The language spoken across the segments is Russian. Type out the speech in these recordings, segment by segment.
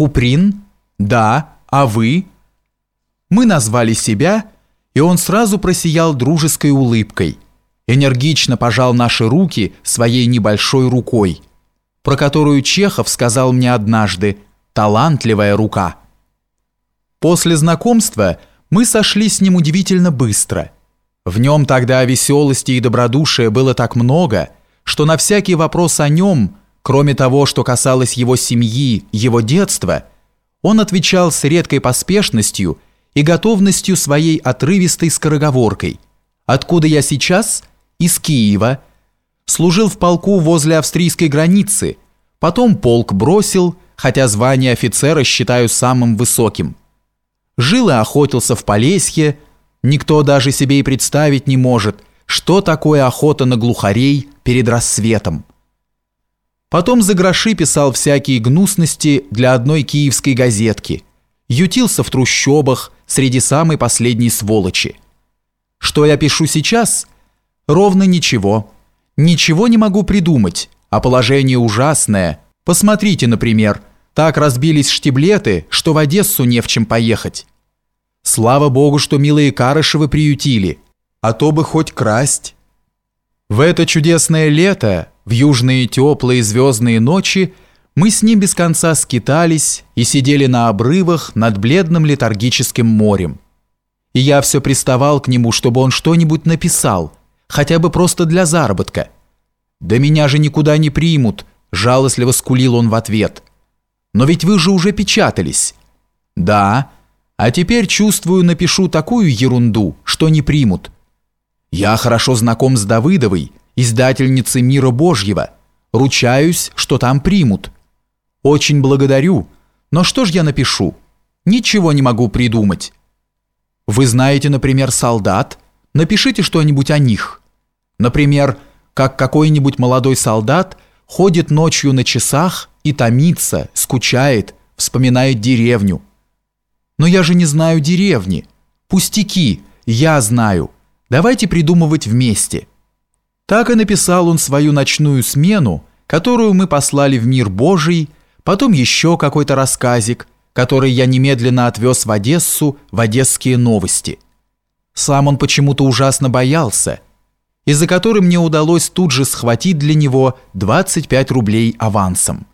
Куприн? Да. А вы? Мы назвали себя, и он сразу просиял дружеской улыбкой. Энергично пожал наши руки своей небольшой рукой, про которую Чехов сказал мне однажды «талантливая рука». После знакомства мы сошли с ним удивительно быстро. В нем тогда веселости и добродушия было так много, что на всякий вопрос о нем, кроме того, что касалось его семьи, его детства, он отвечал с редкой поспешностью и готовностью своей отрывистой скороговоркой. «Откуда я сейчас?» «Из Киева». Служил в полку возле австрийской границы, потом полк бросил, хотя звание офицера считаю самым высоким. Жил и охотился в Полесье, никто даже себе и представить не может, что такое охота на глухарей перед рассветом. Потом за гроши писал всякие гнусности для одной киевской газетки, ютился в трущобах среди самой последней сволочи. Что я пишу сейчас? Ровно ничего. Ничего не могу придумать, а положение ужасное. Посмотрите, например, так разбились штиблеты, что в Одессу не в чем поехать. Слава богу, что милые Карышевы приютили, а то бы хоть красть. В это чудесное лето, в южные теплые звездные ночи, мы с ним без конца скитались и сидели на обрывах над бледным летаргическим морем. И я все приставал к нему, чтобы он что-нибудь написал, хотя бы просто для заработка. «Да меня же никуда не примут», – жалостливо скулил он в ответ. «Но ведь вы же уже печатались». «Да, а теперь, чувствую, напишу такую ерунду, что не примут. Я хорошо знаком с Давыдовой, издательницей «Мира Божьего». Ручаюсь, что там примут. Очень благодарю, но что ж я напишу? Ничего не могу придумать. Вы знаете, например, солдат? Напишите что-нибудь о них. Например, как какой-нибудь молодой солдат ходит ночью на часах и томится, скучает, вспоминает деревню. Но я же не знаю деревни. Пустяки, я знаю. Давайте придумывать вместе. Так и написал он свою ночную смену, которую мы послали в мир Божий, потом еще какой-то рассказик, который я немедленно отвез в Одессу в «Одесские новости». Сам он почему-то ужасно боялся, из-за которой мне удалось тут же схватить для него 25 рублей авансом.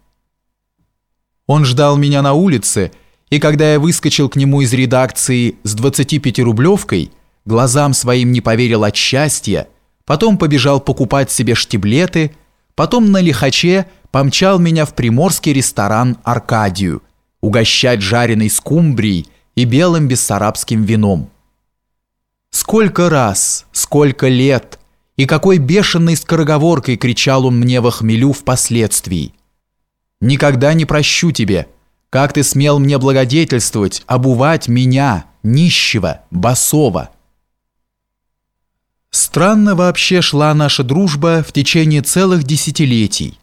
Он ждал меня на улице, и когда я выскочил к нему из редакции с 25-рублевкой, глазам своим не поверил от счастья, потом побежал покупать себе штиблеты, потом на лихаче помчал меня в приморский ресторан «Аркадию», угощать жареной скумбрией и белым бессарабским вином. Сколько раз, сколько лет и какой бешеной скороговоркой кричал он мне во хмелю впоследствии. «Никогда не прощу тебе», как ты смел мне благодетельствовать, обувать меня, нищего, босого?» Странно вообще шла наша дружба в течение целых десятилетий.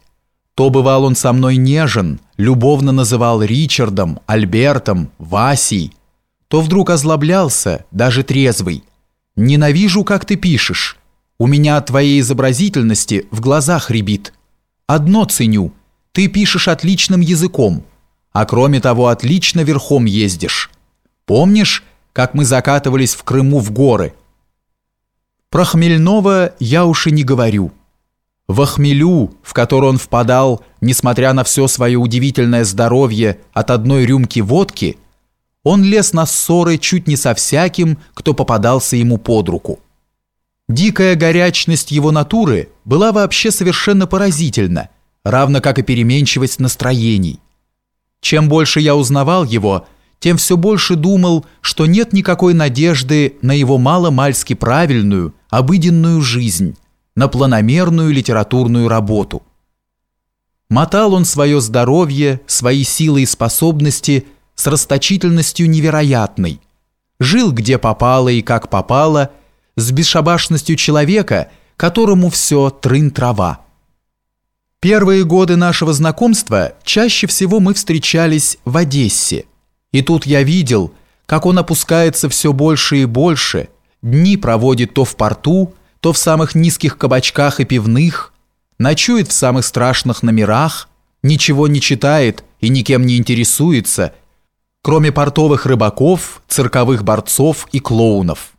То бывал он со мной нежен, любовно называл Ричардом, Альбертом, Васей, то вдруг озлоблялся, даже трезвый. «Ненавижу, как ты пишешь. У меня от твоей изобразительности в глазах рябит. Одно ценю. Ты пишешь отличным языком. А кроме того, отлично верхом ездишь. Помнишь, как мы закатывались в Крыму в горы? Про Хмельнова я уж и не говорю. Во хмелю, в который он впадал, несмотря на все свое удивительное здоровье от одной рюмки водки, он лез на ссоры чуть не со всяким, кто попадался ему под руку. Дикая горячность его натуры была вообще совершенно поразительна, равно как и переменчивость настроений. Чем больше я узнавал его, тем все больше думал, что нет никакой надежды на его мало-мальски правильную, обыденную жизнь, на планомерную литературную работу. Мотал он свое здоровье, свои силы и способности с расточительностью невероятной, жил где попало и как попало, с бесшабашностью человека, которому все трын-трава. Первые годы нашего знакомства чаще всего мы встречались в Одессе. И тут я видел, как он опускается все больше и больше, дни проводит то в порту, то в самых низких кабачках и пивных, ночует в самых страшных номерах, ничего не читает и никем не интересуется, кроме портовых рыбаков, цирковых борцов и клоунов.